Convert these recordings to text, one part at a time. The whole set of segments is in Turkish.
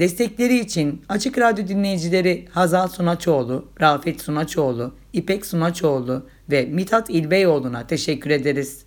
Destekleri için Açık Radyo dinleyicileri Hazal Sunaçoğlu, Rafet Sunaçoğlu, İpek Sunaçoğlu ve Mithat İlbeyoğlu'na teşekkür ederiz.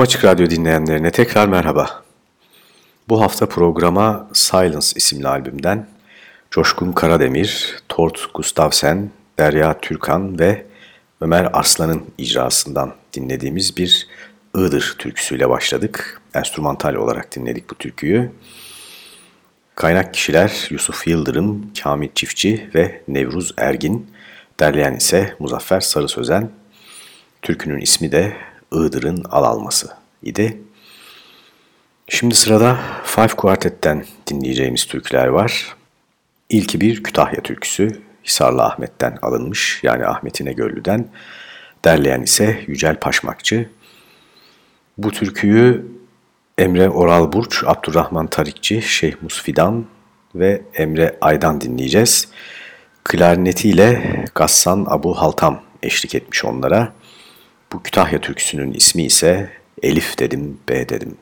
Tüm Açık Radyo dinleyenlerine tekrar merhaba. Bu hafta programa Silence isimli albümden Coşkun Karademir, Tort Gustavsen, Derya Türkan ve Ömer Arslan'ın icrasından dinlediğimiz bir Iğdır türküsüyle başladık. Enstrümantal olarak dinledik bu türküyü. Kaynak kişiler Yusuf Yıldırım, Kamil Çiftçi ve Nevruz Ergin. Derleyen ise Muzaffer Sarı Sözen. Türkünün ismi de Iğdır'ın Al Alması idi. Şimdi sırada Five Quartet'ten dinleyeceğimiz türküler var. İlki bir Kütahya türküsü, Hisarlı Ahmet'ten alınmış yani Ahmet İnegöllü'den. Derleyen ise Yücel Paşmakçı. Bu türküyü Emre Oral Burç, Abdurrahman Tarikçi, Şeyh Musfidan ve Emre Aydan dinleyeceğiz. Klarnetiyle Gassan Abu Haltam eşlik etmiş onlara. Bu Kütahya türküsünün ismi ise Elif dedim, B dedim.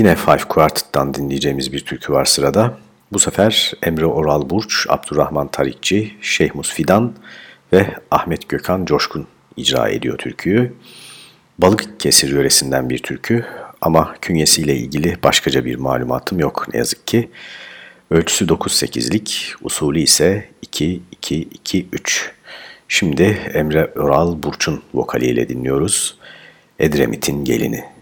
Yine Five Quartet'tan dinleyeceğimiz bir türkü var sırada. Bu sefer Emre Oral Burç, Abdurrahman Tarikçi, Şeyh Musfidan ve Ahmet Gökhan Coşkun icra ediyor türküyü. Balık kesir yöresinden bir türkü ama künyesiyle ilgili başkaca bir malumatım yok ne yazık ki. Ölçüsü 9-8'lik, usulü ise 2-2-2-3. Şimdi Emre Oral Burç'un vokaliyle dinliyoruz. Edremit'in gelini.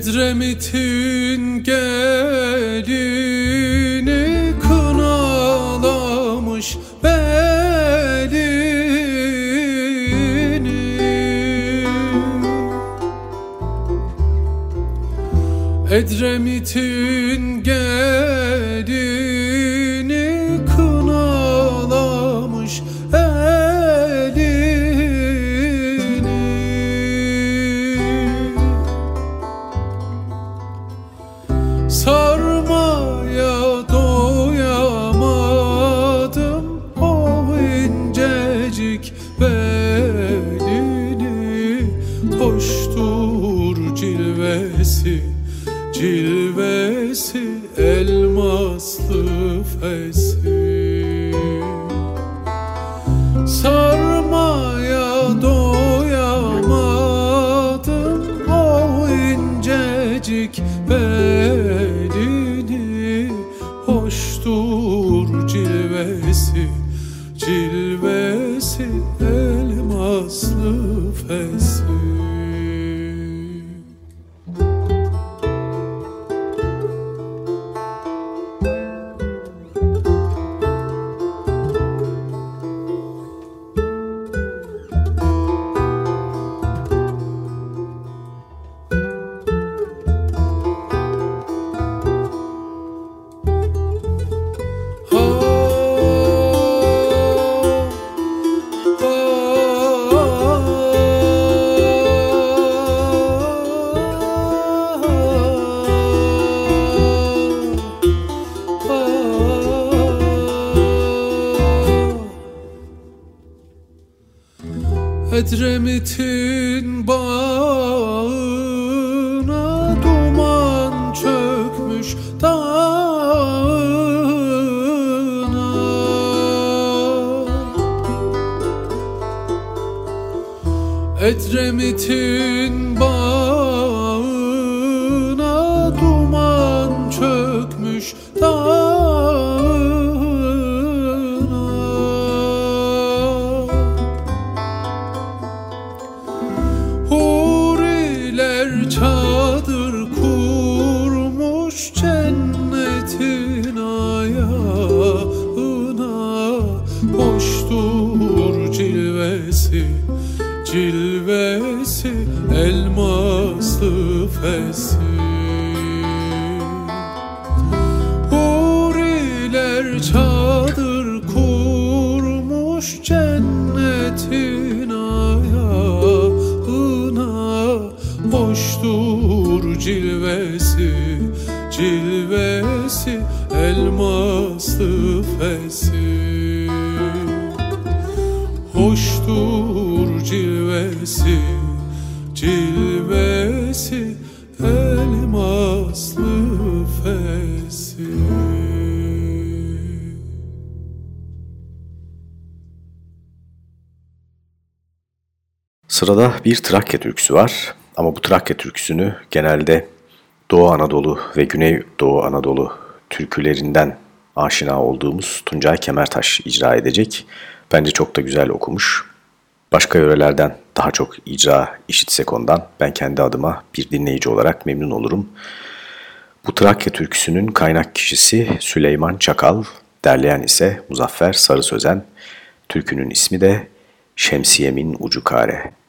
Edremit'in gelini kınalamış belini. Edremit'in gelini Edremit'in bağına duman çökmüş dağına. Edremit'in Sırada bir Trakya türküsü var ama bu Trakya türküsünü genelde Doğu Anadolu ve Güneydoğu Anadolu türkülerinden aşina olduğumuz Tuncay Kemertaş icra edecek. Bence çok da güzel okumuş. Başka yörelerden daha çok icra işitsek ondan ben kendi adıma bir dinleyici olarak memnun olurum. Bu Trakya türküsünün kaynak kişisi Süleyman Çakal, derleyen ise Muzaffer Sarı Sözen. Türkünün ismi de Şemsiyemin Ucu Kare.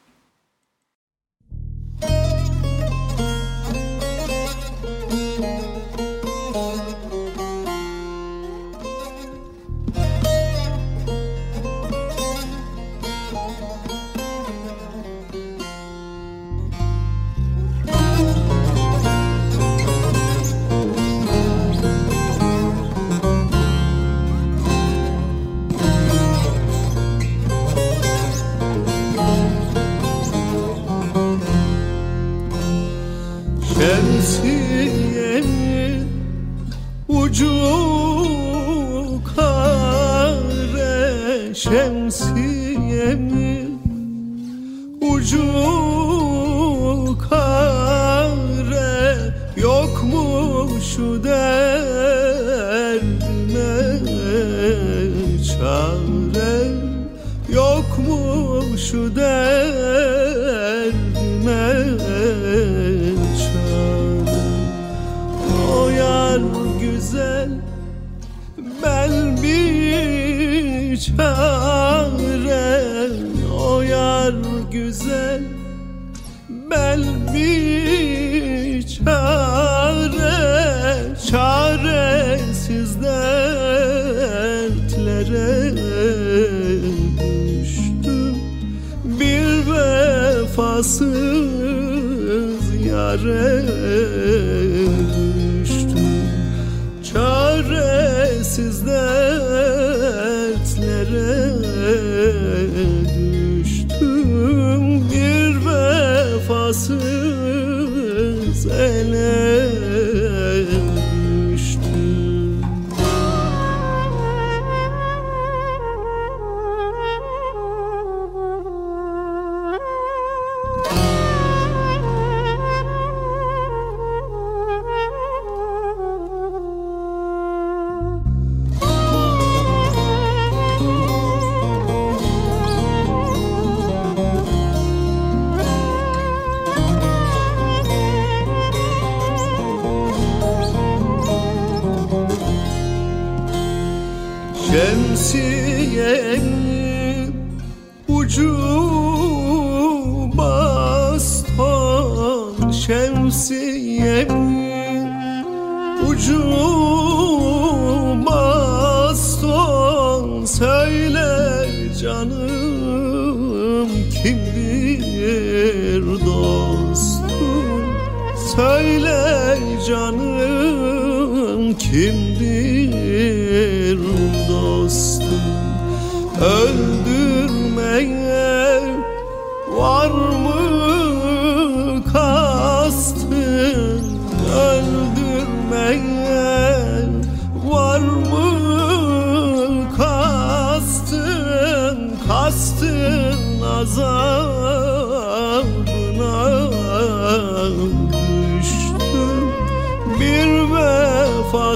vefasız yare düştüm Çaresizden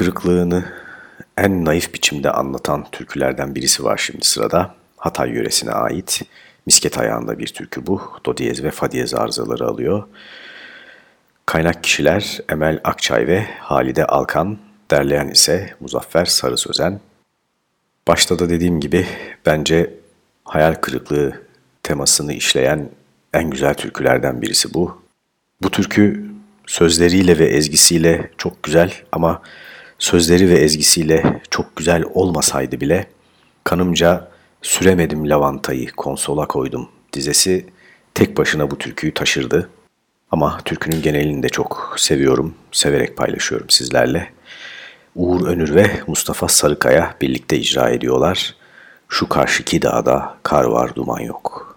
kırıklığını en naif biçimde anlatan türkülerden birisi var şimdi sırada. Hatay yöresine ait Misket ayağında bir türkü bu. Do diyez ve fa diyez arızaları alıyor. Kaynak kişiler Emel Akçay ve Halide Alkan, derleyen ise Muzaffer Sarı Sözen. Başta da dediğim gibi bence hayal kırıklığı temasını işleyen en güzel türkülerden birisi bu. Bu türkü sözleriyle ve ezgisiyle çok güzel ama sözleri ve ezgisiyle çok güzel olmasaydı bile kanımca Süremedim lavantayı konsola koydum dizesi tek başına bu türküyü taşırdı. Ama türkünün genelini de çok seviyorum, severek paylaşıyorum sizlerle. Uğur Önür ve Mustafa Sarıkaya birlikte icra ediyorlar. Şu karşıki dağda kar var duman yok.''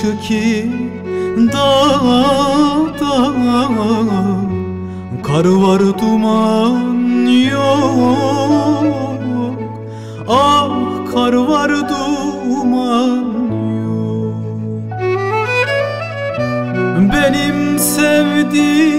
Karşıki dağda Kar var duman yok. Ah kar var duman yok. Benim sevdiceğimde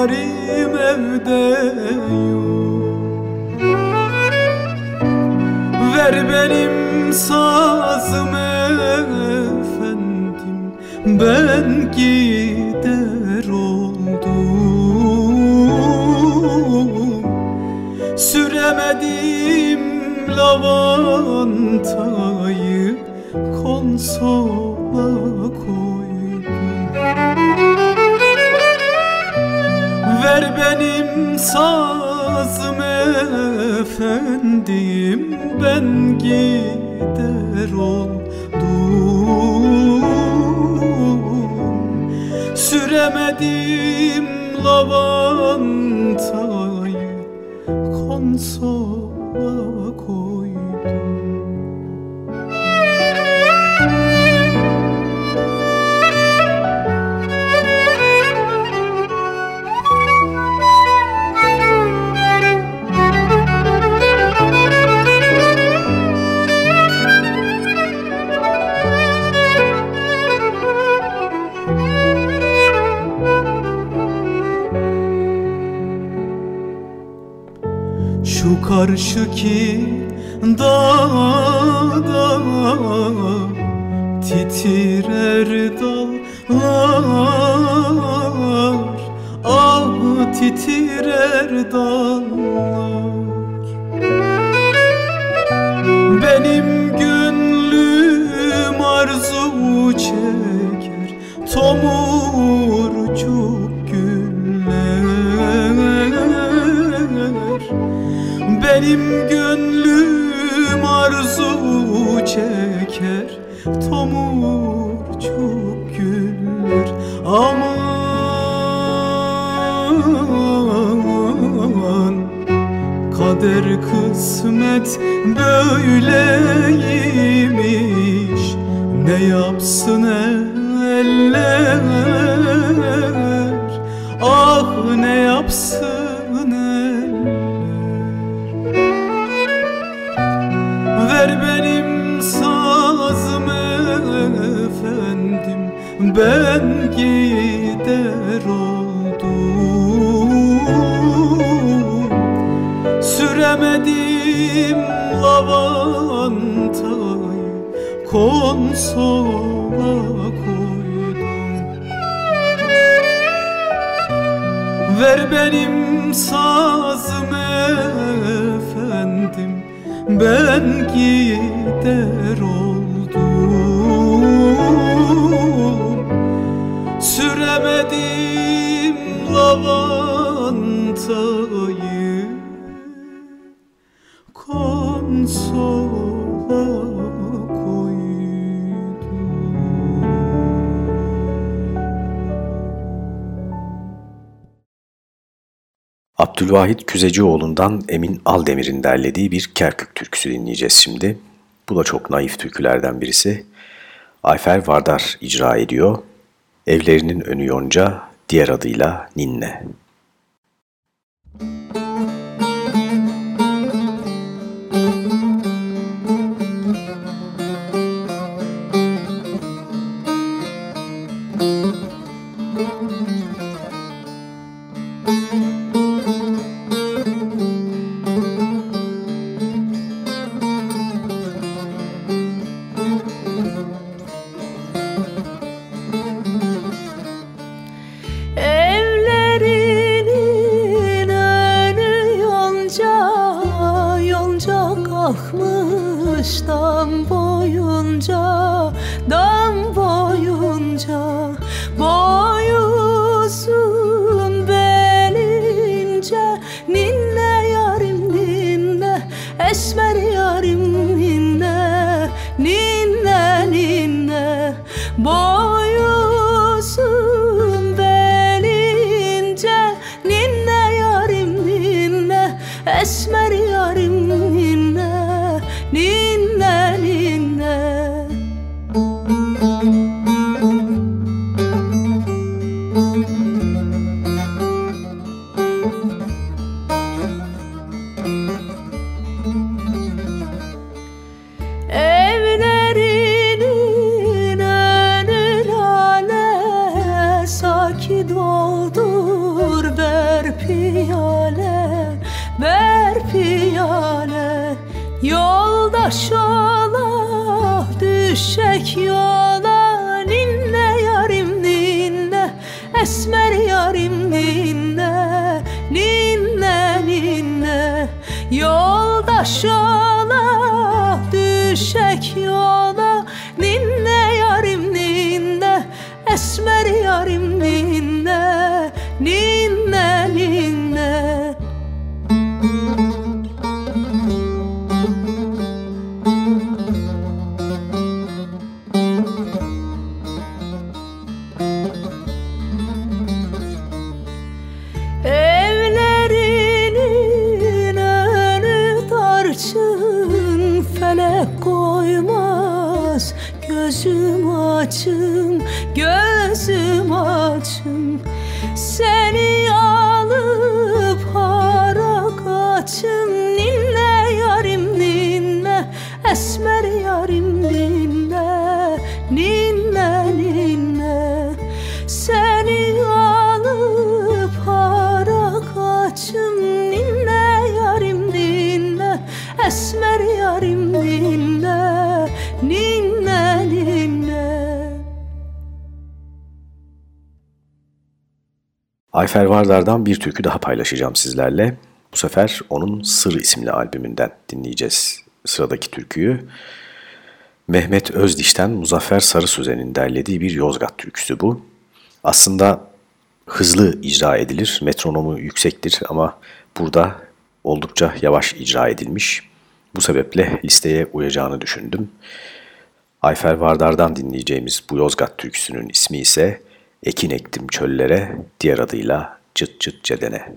yarim evde yok. Ver benim sazım efendim Ben gider oldum. Süremedim lavantayı konsola Ver benim sazım efendim Ben gider oldum. Süremedim lavantayı konsola dağda titrer dallar. Ah titrer dallar. Benim gönlüm arzu çeker Tomurcuk güller. Benim gönlüm arzu çeker Tomurcuk güller. Aman Kader kısmet böyleymiş. Ne yapsın eller? Ah ne yapsın Ben gider oldum. Süremedim lavantayı konsola koydum. Ver benim sazım efendim Ben gider oldum Abdülvahit Küzecioğlu'ndan Emin Aldemir'in derlediği bir Kerkük türküsü dinleyeceğiz şimdi. Bu da çok naif türkülerden birisi. Ayfer Vardar icra ediyor. Evlerinin önü yonca, diğer adıyla Ninne. Yoldaş ola düşek yola Ninne yarim ninne Esmer yarim ninne Ninne ninne. Yoldaş ola düşek yola Ninne yarim ninne Esmer yarim ninne Ayfer Vardar'dan bir türkü daha paylaşacağım sizlerle. Bu sefer onun Sır isimli albümünden dinleyeceğiz sıradaki türküyü. Mehmet Özdiş'ten Muzaffer Sarı Sözen'in derlediği bir Yozgat türküsü bu. Aslında hızlı icra edilir, metronomu yüksektir ama burada oldukça yavaş icra edilmiş. Bu sebeple listeye uyacağını düşündüm. Ayfer Vardar'dan dinleyeceğimiz bu Yozgat türküsünün ismi ise Ekin ektim çöllere, diğer adıyla Cıt Cıt Cedene.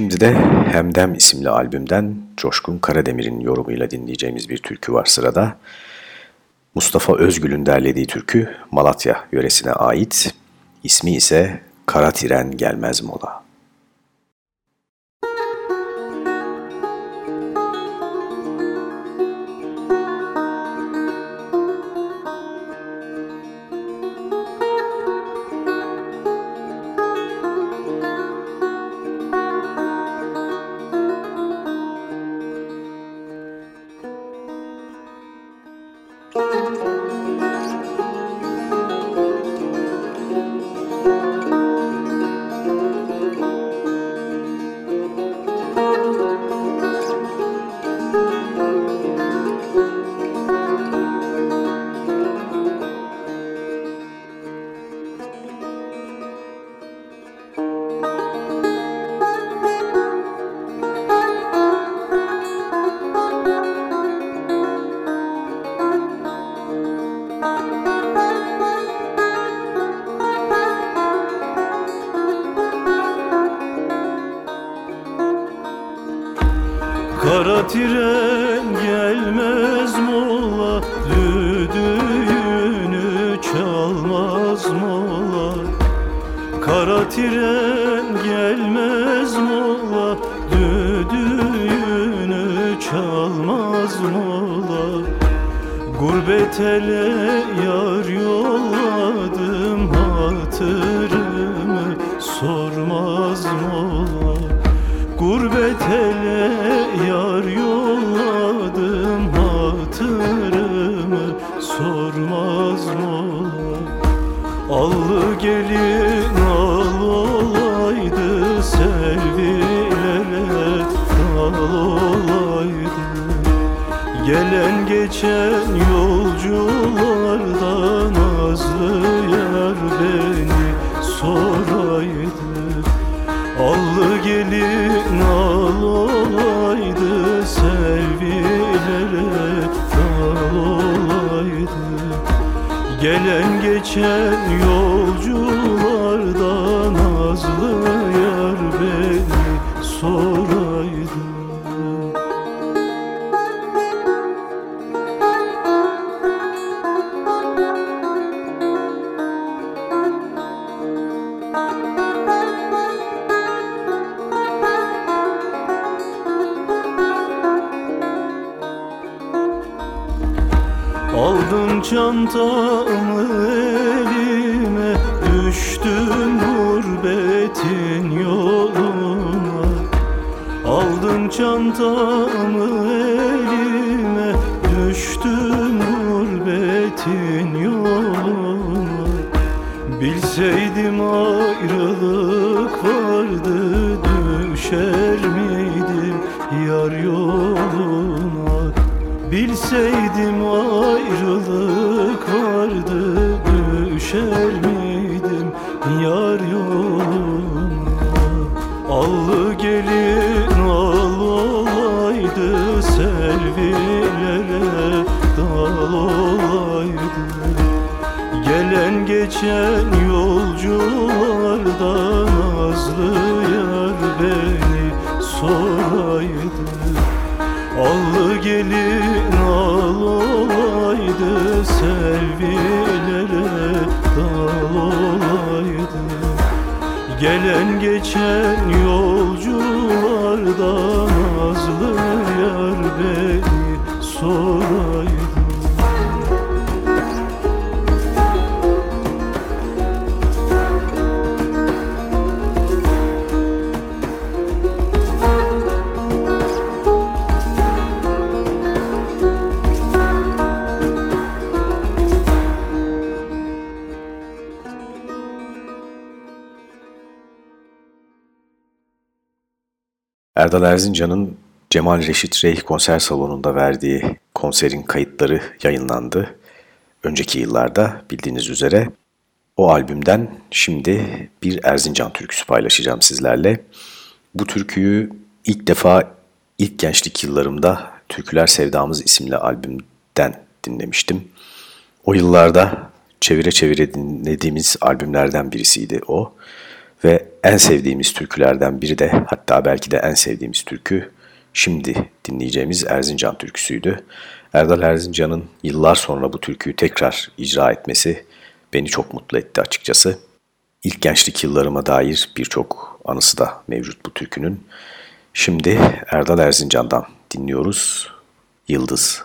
Şimdi de Hemdem isimli albümden Coşkun Karademir'in yorumuyla dinleyeceğimiz bir türkü var sırada. Mustafa Özgül'ün derlediği türkü Malatya yöresine ait. İsmi ise Kara Tiren Gelmez Mola. Düdüğünü çalmaz mola. Gurbet ele yar yolladım Hatırımı sormaz mola. Gurbet ele yar yolladım Hatırımı sormaz mola. Allı gelin Gelen geçen yolculardan Nazlı yar beni soraydı. Allı gelin al olaydı Selvilere dal olaydı. Gelen geçen yolculardan Aldım çantamı elime Düştüm gurbetin yoluna. Aldım çantamı elime Düştüm gurbetin yoluna. Bilseydim ayrılık Bilseydim ayrılık vardı Düşer miydim yar yoluna? Allı gelin al olaydı Selvilere dal olaydı. Gelen geçen yolculardan Nazlı yar beni Allı gelin al olaydı selvilere dal olaydım Gelen geçen yolculardan nazlı yar beni soraydı Erdal Erzincan'ın Cemal Reşit Rey konser salonunda verdiği konserin kayıtları yayınlandı. Önceki yıllarda bildiğiniz üzere o albümden şimdi bir Erzincan türküsü paylaşacağım sizlerle. Bu türküyü ilk defa ilk gençlik yıllarımda Türküler Sevdamız isimli albümden dinlemiştim. O yıllarda çevire çevire dinlediğimiz albümlerden birisiydi o. Ve en sevdiğimiz türkülerden biri de hatta belki de en sevdiğimiz türkü şimdi dinleyeceğimiz Erzincan türküsüydü. Erdal Erzincan'ın yıllar sonra bu türküyü tekrar icra etmesi beni çok mutlu etti açıkçası. İlk gençlik yıllarıma dair birçok anısı da mevcut bu türkünün. Şimdi Erdal Erzincan'dan dinliyoruz. Yıldız.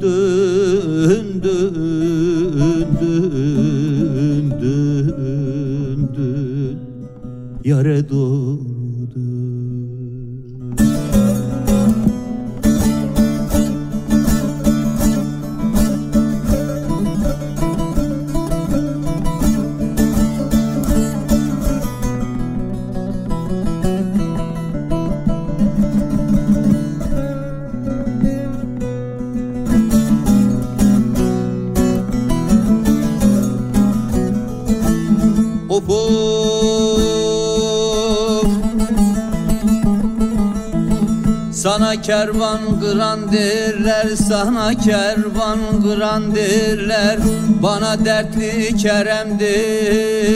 dün dün dün dün dün yare dön Sana kervan kıran derler Sana kervan kıran derler. Bana dertli Kerem'dir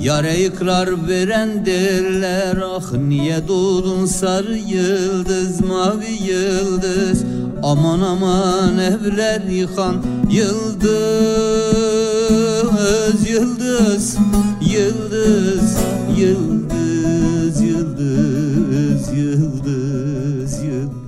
Yare ikrar veren derler Ah niye doğdun sarı yıldız mavi yıldız Aman aman evler yıkan yıldız Yıldız, yıldız, yıldız, yıldız, yıldız, yıldız.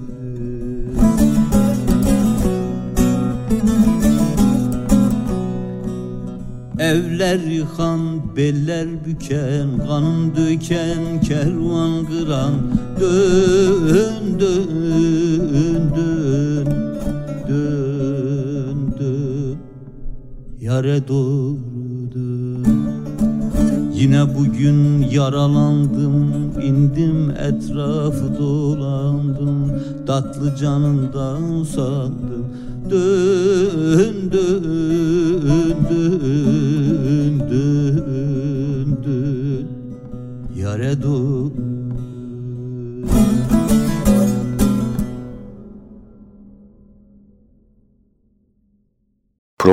Evler yıkan, beller büken, kanın döken, kervan kıran dön, dön, doğru dön Yine bugün yaralandım indim etrafı dolandım. Tatlı canından sandım Dön dön dön dön dön. Yare dön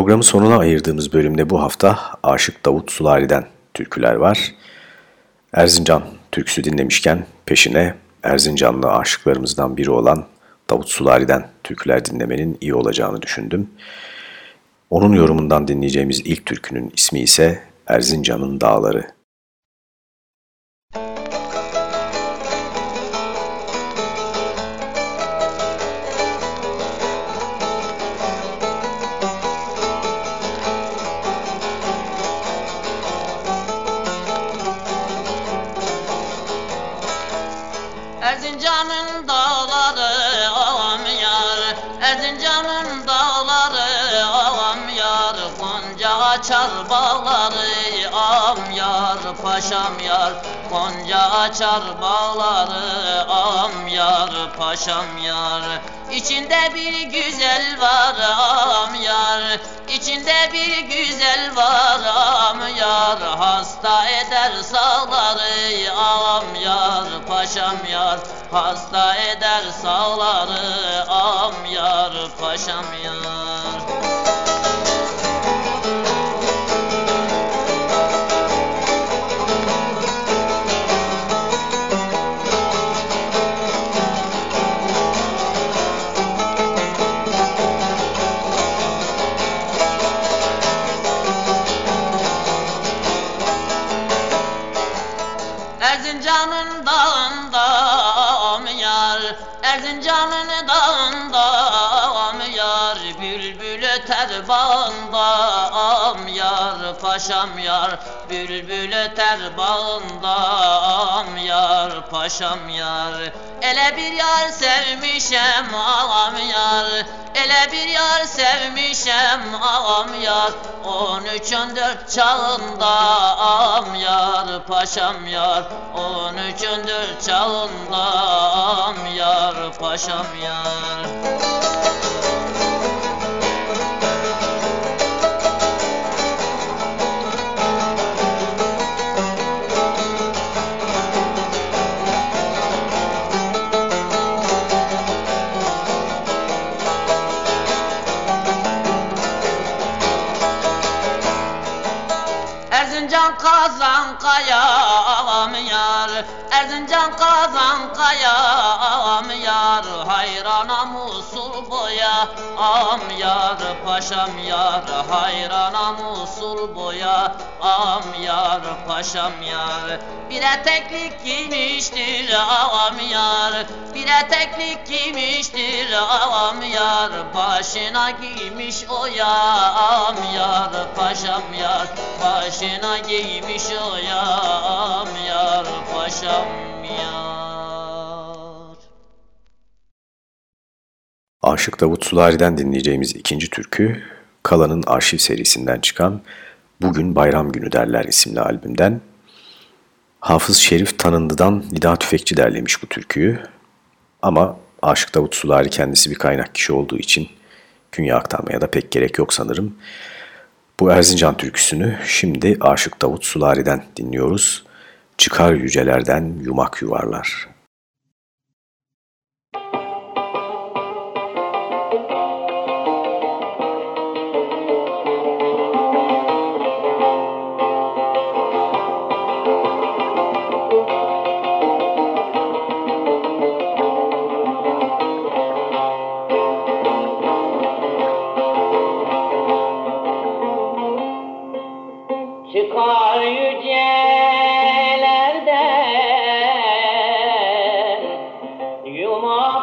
Programın sonuna ayırdığımız bölümde bu hafta Aşık Davut Sulari'den türküler var. Erzincan türküsü dinlemişken peşine Erzincanlı aşıklarımızdan biri olan Davut Sulari'den türküler dinlemenin iyi olacağını düşündüm. Onun yorumundan dinleyeceğimiz ilk türkünün ismi ise Erzincan'ın Dağları. Açar bağları ağam yar Paşam yar. Gonca açar bağları ağam yar Paşam yar. İçinde bir güzel var ağam yar. İçinde bir güzel var ağam yar. Hasta eder sağları ağam yar Paşam yar. Hasta eder sağları ağam yar Paşam yar Paşam yar Bülbül öter bağında am yar Paşam yar. Ele bir yar sevmişem ağam yar. Ele bir yar sevmişem ağam yar. On üç on dört çağında ağam yar Paşam yar. On üç on dört çağında ağam yar Paşam yar kazan kaya ağam yar Erzincan kazan kaya ağam yar Hayrana musul boya. Ağam yar Paşam yar hayrana musul boya. Ağam yar Paşam yar. Bir eteklik giymiştir ağam yar. Bir eteklik giymiştir ağam yar. Başına giymiş o ya ağam yar Paşam yar. Başına giymiş o yam yar paşam. Aşık Davut Sulari'den dinleyeceğimiz ikinci türkü, Kala'nın arşiv serisinden çıkan Bugün Bayram Günü derler isimli albümden. Hafız Şerif Tanındı'dan Nida Tüfekçi derlemiş bu türküyü. Ama Aşık Davut Sulari kendisi bir kaynak kişi olduğu için künye aktarmaya da pek gerek yok sanırım. Bu Erzincan türküsünü şimdi Aşık Davut Sulari'den dinliyoruz. Çıkar yücelerden yumak yuvarlar. Roma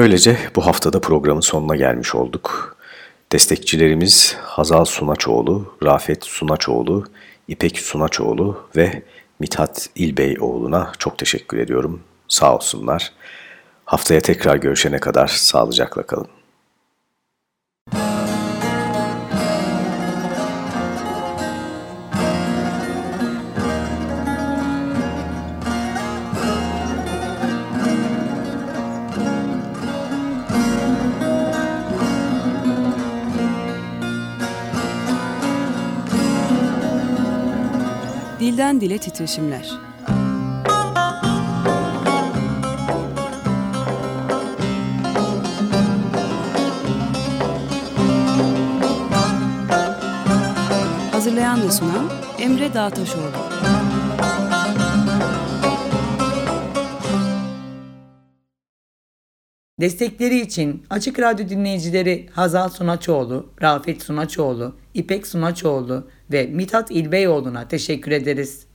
Böylece bu haftada programın sonuna gelmiş olduk. Destekçilerimiz Hazal Sunaçoğlu, Rafet Sunaçoğlu, İpek Sunaçoğlu ve Mithat İlbeyoğlu'na çok teşekkür ediyorum. Sağ olsunlar. Haftaya tekrar görüşene kadar sağlıcakla kalın. Dile titreşimler. Hazırlayan ve sunan Emre Dağtaşoğlu. Destekleri için Açık Radyo dinleyicileri Hazal Sunaçoğlu, Rafet Sunaçoğlu, İpek Sunaçoğlu ve Mithat İlbeyoğlu'na teşekkür ederiz.